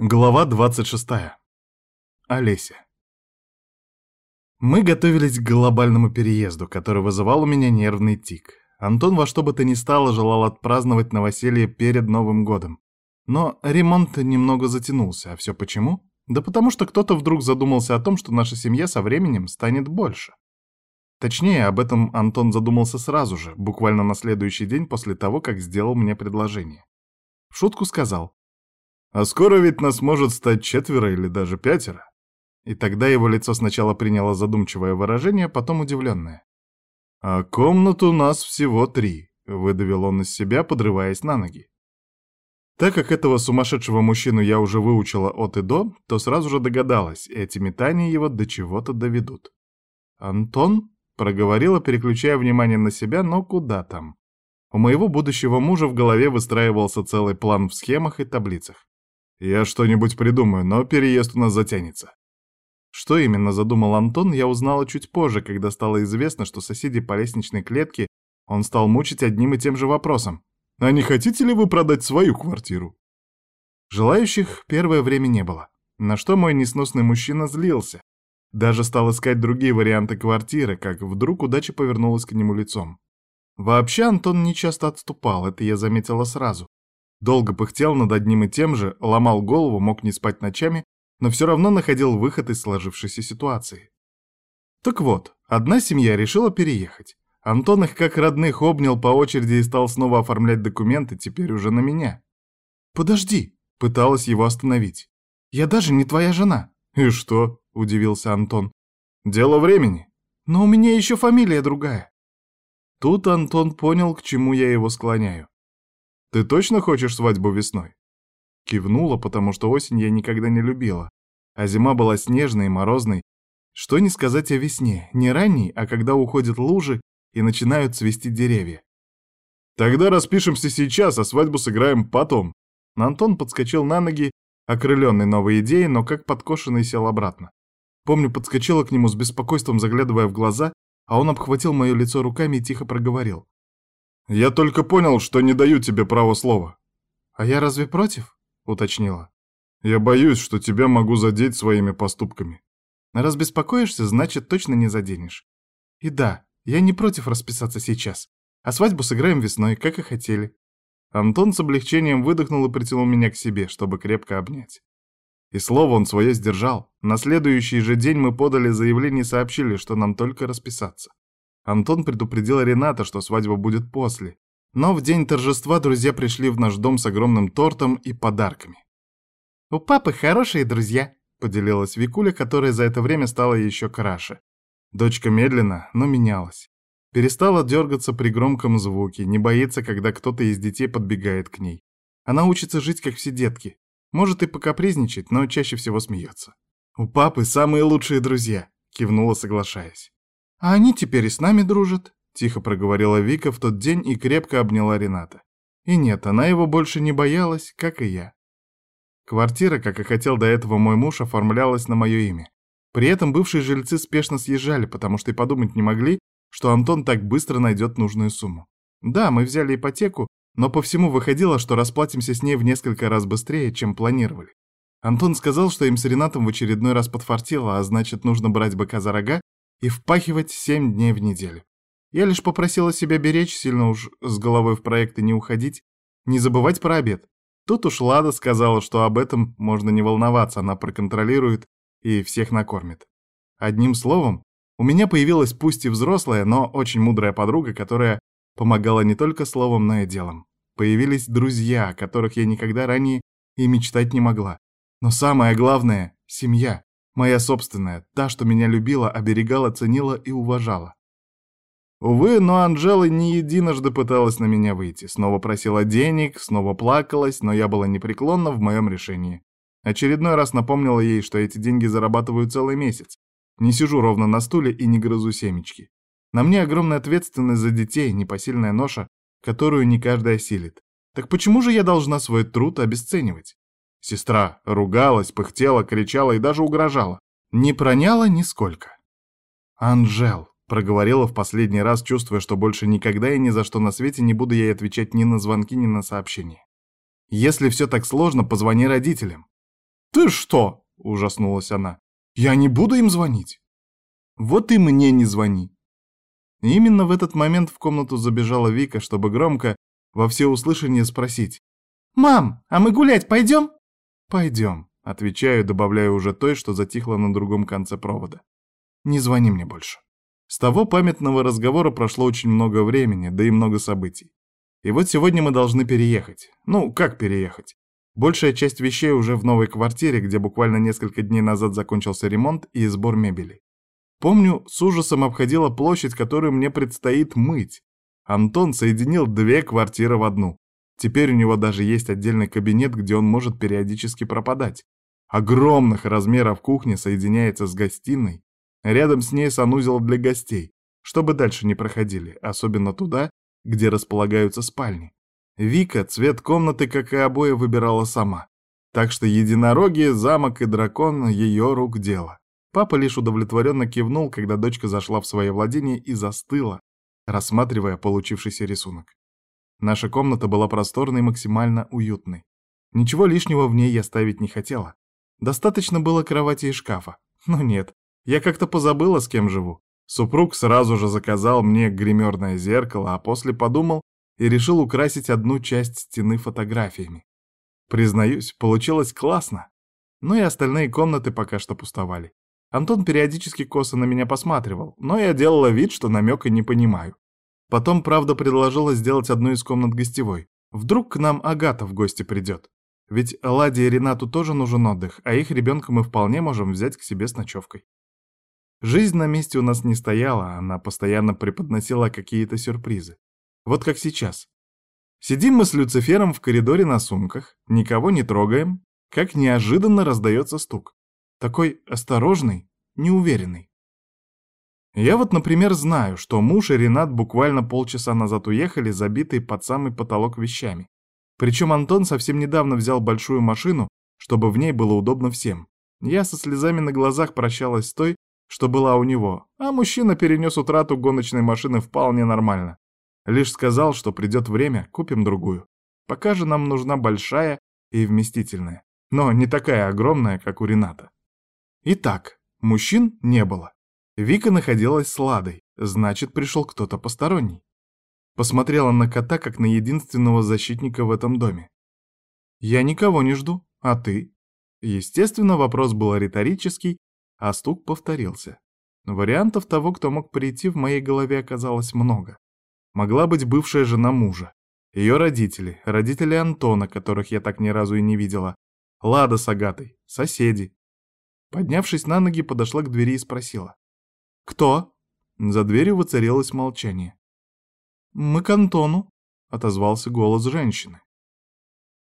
Глава 26. Олеся. Мы готовились к глобальному переезду, который вызывал у меня нервный тик. Антон во что бы то ни стало желал отпраздновать новоселье перед Новым годом. Но ремонт немного затянулся, а все почему? Да потому что кто-то вдруг задумался о том, что наша семья со временем станет больше. Точнее, об этом Антон задумался сразу же, буквально на следующий день после того, как сделал мне предложение. В шутку сказал, а скоро ведь нас может стать четверо или даже пятеро. И тогда его лицо сначала приняло задумчивое выражение, потом удивленное. «А комнат у нас всего три», — выдавил он из себя, подрываясь на ноги. Так как этого сумасшедшего мужчину я уже выучила от и до, то сразу же догадалась, эти метания его до чего-то доведут. «Антон?» — проговорила, переключая внимание на себя, но куда там? У моего будущего мужа в голове выстраивался целый план в схемах и таблицах. Я что-нибудь придумаю, но переезд у нас затянется. Что именно задумал Антон, я узнала чуть позже, когда стало известно, что соседи по лестничной клетке он стал мучить одним и тем же вопросом. «А не хотите ли вы продать свою квартиру?» Желающих первое время не было, на что мой несносный мужчина злился. Даже стал искать другие варианты квартиры, как вдруг удача повернулась к нему лицом. Вообще Антон не часто отступал, это я заметила сразу. Долго пыхтел над одним и тем же, ломал голову, мог не спать ночами, но все равно находил выход из сложившейся ситуации. Так вот, одна семья решила переехать. Антон их как родных обнял по очереди и стал снова оформлять документы, теперь уже на меня. «Подожди», — пыталась его остановить. «Я даже не твоя жена». «И что?» — удивился Антон. «Дело времени». «Но у меня еще фамилия другая». Тут Антон понял, к чему я его склоняю. Ты точно хочешь свадьбу весной?» Кивнула, потому что осень я никогда не любила, а зима была снежной и морозной. Что не сказать о весне, не ранней, а когда уходят лужи и начинают цвести деревья. «Тогда распишемся сейчас, а свадьбу сыграем потом». Антон подскочил на ноги, окрыленный новой идеей, но как подкошенный сел обратно. Помню, подскочила к нему с беспокойством, заглядывая в глаза, а он обхватил мое лицо руками и тихо проговорил. Я только понял, что не даю тебе права слова. А я разве против? Уточнила. Я боюсь, что тебя могу задеть своими поступками. Раз беспокоишься, значит, точно не заденешь. И да, я не против расписаться сейчас. А свадьбу сыграем весной, как и хотели. Антон с облегчением выдохнул и притянул меня к себе, чтобы крепко обнять. И слово он свое сдержал. На следующий же день мы подали заявление и сообщили, что нам только расписаться. Антон предупредил Рената, что свадьба будет после. Но в день торжества друзья пришли в наш дом с огромным тортом и подарками. «У папы хорошие друзья», — поделилась Викуля, которая за это время стала еще краше. Дочка медленно, но менялась. Перестала дергаться при громком звуке, не боится, когда кто-то из детей подбегает к ней. Она учится жить, как все детки. Может и покапризничать, но чаще всего смеется. «У папы самые лучшие друзья», — кивнула, соглашаясь. «А они теперь и с нами дружат», — тихо проговорила Вика в тот день и крепко обняла Рената. И нет, она его больше не боялась, как и я. Квартира, как и хотел до этого мой муж, оформлялась на мое имя. При этом бывшие жильцы спешно съезжали, потому что и подумать не могли, что Антон так быстро найдет нужную сумму. Да, мы взяли ипотеку, но по всему выходило, что расплатимся с ней в несколько раз быстрее, чем планировали. Антон сказал, что им с Ренатом в очередной раз подфартило, а значит, нужно брать быка за рога и впахивать семь дней в неделю. Я лишь попросила себя беречь, сильно уж с головой в проекты не уходить, не забывать про обед. Тут уж Лада сказала, что об этом можно не волноваться, она проконтролирует и всех накормит. Одним словом, у меня появилась пусть и взрослая, но очень мудрая подруга, которая помогала не только словом, но и делом. Появились друзья, о которых я никогда ранее и мечтать не могла. Но самое главное — семья. Моя собственная, та, что меня любила, оберегала, ценила и уважала. Увы, но Анжела не единожды пыталась на меня выйти. Снова просила денег, снова плакалась, но я была непреклонна в моем решении. Очередной раз напомнила ей, что эти деньги зарабатываю целый месяц. Не сижу ровно на стуле и не грызу семечки. На мне огромная ответственность за детей, непосильная ноша, которую не каждый осилит. Так почему же я должна свой труд обесценивать? Сестра ругалась, пыхтела, кричала и даже угрожала. Не проняла нисколько. «Анжел», — проговорила в последний раз, чувствуя, что больше никогда и ни за что на свете не буду ей отвечать ни на звонки, ни на сообщения. «Если все так сложно, позвони родителям». «Ты что?» — ужаснулась она. «Я не буду им звонить». «Вот и мне не звони». И именно в этот момент в комнату забежала Вика, чтобы громко, во всеуслышание спросить. «Мам, а мы гулять пойдем?» «Пойдем», — отвечаю, добавляю уже той, что затихло на другом конце провода. «Не звони мне больше». С того памятного разговора прошло очень много времени, да и много событий. И вот сегодня мы должны переехать. Ну, как переехать? Большая часть вещей уже в новой квартире, где буквально несколько дней назад закончился ремонт и сбор мебели. Помню, с ужасом обходила площадь, которую мне предстоит мыть. Антон соединил две квартиры в одну. Теперь у него даже есть отдельный кабинет, где он может периодически пропадать. Огромных размеров кухня соединяется с гостиной. Рядом с ней санузел для гостей, чтобы дальше не проходили, особенно туда, где располагаются спальни. Вика цвет комнаты, как и обои, выбирала сама. Так что единороги, замок и дракон — ее рук дело. Папа лишь удовлетворенно кивнул, когда дочка зашла в свое владение и застыла, рассматривая получившийся рисунок. Наша комната была просторной и максимально уютной. Ничего лишнего в ней я ставить не хотела. Достаточно было кровати и шкафа. Но нет, я как-то позабыла, с кем живу. Супруг сразу же заказал мне гримерное зеркало, а после подумал, и решил украсить одну часть стены фотографиями. Признаюсь, получилось классно. Но и остальные комнаты пока что пустовали. Антон периодически косо на меня посматривал, но я делала вид, что намека не понимаю. Потом, правда, предложила сделать одну из комнат гостевой. Вдруг к нам Агата в гости придет. Ведь Ладе и Ренату тоже нужен отдых, а их ребенка мы вполне можем взять к себе с ночевкой. Жизнь на месте у нас не стояла, она постоянно преподносила какие-то сюрпризы. Вот как сейчас. Сидим мы с Люцифером в коридоре на сумках, никого не трогаем, как неожиданно раздается стук. Такой осторожный, неуверенный. Я вот, например, знаю, что муж и Ренат буквально полчаса назад уехали, забитые под самый потолок вещами. Причем Антон совсем недавно взял большую машину, чтобы в ней было удобно всем. Я со слезами на глазах прощалась с той, что была у него, а мужчина перенес утрату гоночной машины вполне нормально. Лишь сказал, что придет время, купим другую. Пока же нам нужна большая и вместительная, но не такая огромная, как у Рената. Итак, мужчин не было. Вика находилась с Ладой, значит, пришел кто-то посторонний. Посмотрела на кота, как на единственного защитника в этом доме. «Я никого не жду, а ты?» Естественно, вопрос был риторический, а стук повторился. Вариантов того, кто мог прийти, в моей голове оказалось много. Могла быть бывшая жена мужа. Ее родители, родители Антона, которых я так ни разу и не видела. Лада с Агатой, соседи. Поднявшись на ноги, подошла к двери и спросила. «Кто?» За дверью воцарилось молчание. «Мы к Антону», — отозвался голос женщины.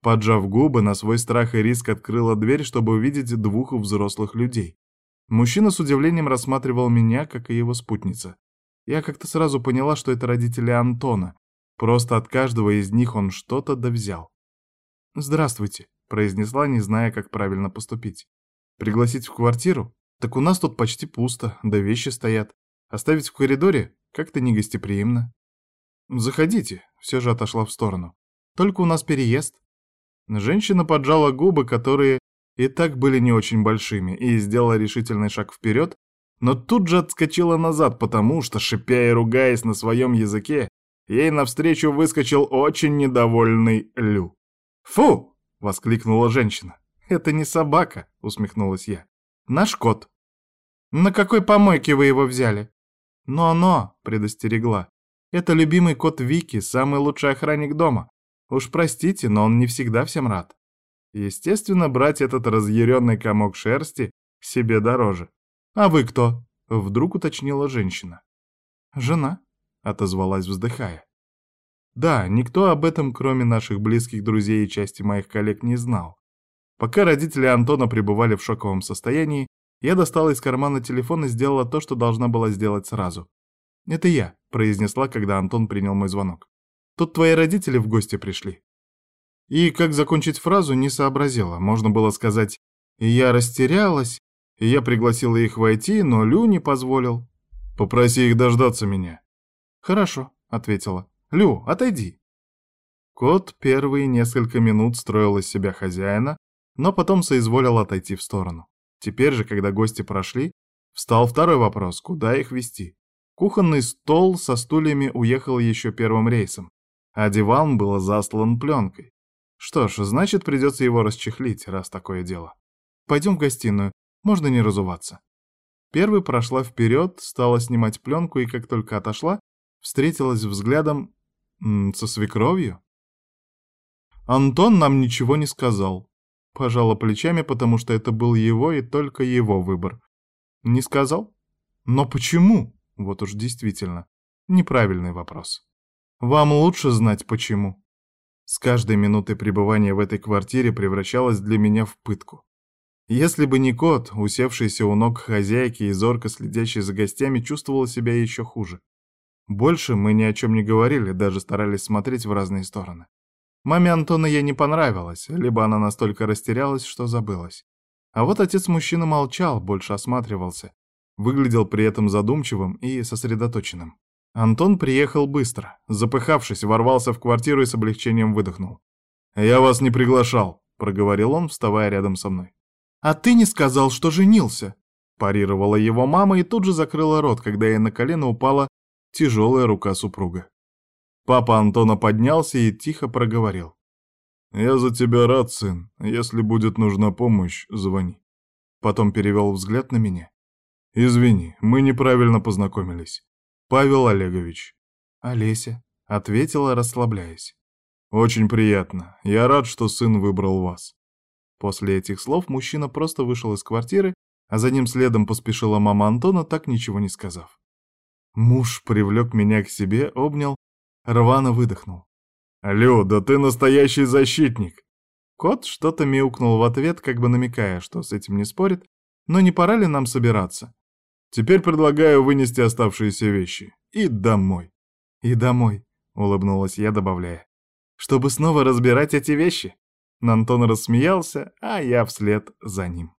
Поджав губы, на свой страх и риск открыла дверь, чтобы увидеть двух взрослых людей. Мужчина с удивлением рассматривал меня, как и его спутница. Я как-то сразу поняла, что это родители Антона. Просто от каждого из них он что-то довзял. «Здравствуйте», — произнесла, не зная, как правильно поступить. «Пригласить в квартиру? Так у нас тут почти пусто, да вещи стоят. Оставить в коридоре? Как-то негостеприимно». «Заходите», — все же отошла в сторону. «Только у нас переезд». Женщина поджала губы, которые и так были не очень большими, и сделала решительный шаг вперед, но тут же отскочила назад, потому что, шипя и ругаясь на своем языке, ей навстречу выскочил очень недовольный Лю. «Фу!» — воскликнула женщина. «Это не собака», — усмехнулась я. «Наш кот». «На какой помойке вы его взяли?» «Но-но», — предостерегла. «Это любимый кот Вики, самый лучший охранник дома. Уж простите, но он не всегда всем рад». Естественно, брать этот разъяренный комок шерсти себе дороже. «А вы кто?» — вдруг уточнила женщина. «Жена», — отозвалась, вздыхая. Да, никто об этом, кроме наших близких друзей и части моих коллег, не знал. Пока родители Антона пребывали в шоковом состоянии, я достала из кармана телефон и сделала то, что должна была сделать сразу. «Это я», — произнесла, когда Антон принял мой звонок. «Тут твои родители в гости пришли». И как закончить фразу, не сообразила. Можно было сказать «я растерялась», и я пригласила их войти, но Лю не позволил. Попроси их дождаться меня. Хорошо, ответила. Лю, отойди. Кот первые несколько минут строил из себя хозяина, но потом соизволил отойти в сторону. Теперь же, когда гости прошли, встал второй вопрос, куда их вести. Кухонный стол со стульями уехал еще первым рейсом, а диван был заслан пленкой. Что ж, значит, придется его расчехлить, раз такое дело. Пойдем в гостиную, можно не разуваться. Первой прошла вперед, стала снимать пленку и, как только отошла, встретилась взглядом со свекровью. Антон нам ничего не сказал. Пожала плечами, потому что это был его и только его выбор. Не сказал? Но почему? Вот уж действительно. Неправильный вопрос. Вам лучше знать почему. С каждой минутой пребывания в этой квартире превращалась для меня в пытку. Если бы не кот, усевшийся у ног хозяйки и зорко следящий за гостями, чувствовала себя еще хуже. Больше мы ни о чем не говорили, даже старались смотреть в разные стороны. Маме Антона ей не понравилось, либо она настолько растерялась, что забылась. А вот отец мужчины молчал, больше осматривался, выглядел при этом задумчивым и сосредоточенным. Антон приехал быстро, запыхавшись, ворвался в квартиру и с облегчением выдохнул. «Я вас не приглашал», — проговорил он, вставая рядом со мной. «А ты не сказал, что женился», — парировала его мама и тут же закрыла рот, когда ей на колено упала тяжелая рука супруга. Папа Антона поднялся и тихо проговорил. «Я за тебя рад, сын. Если будет нужна помощь, звони». Потом перевел взгляд на меня. «Извини, мы неправильно познакомились. Павел Олегович». «Олеся», — ответила, расслабляясь. «Очень приятно. Я рад, что сын выбрал вас». После этих слов мужчина просто вышел из квартиры, а за ним следом поспешила мама Антона, так ничего не сказав. Муж привлек меня к себе, обнял, рвано выдохнул. «Алло, ты настоящий защитник!» Кот что-то мяукнул в ответ, как бы намекая, что с этим не спорит, но не пора ли нам собираться? Теперь предлагаю вынести оставшиеся вещи. И домой. И домой, улыбнулась я, добавляя. Чтобы снова разбирать эти вещи. Антон рассмеялся, а я вслед за ним.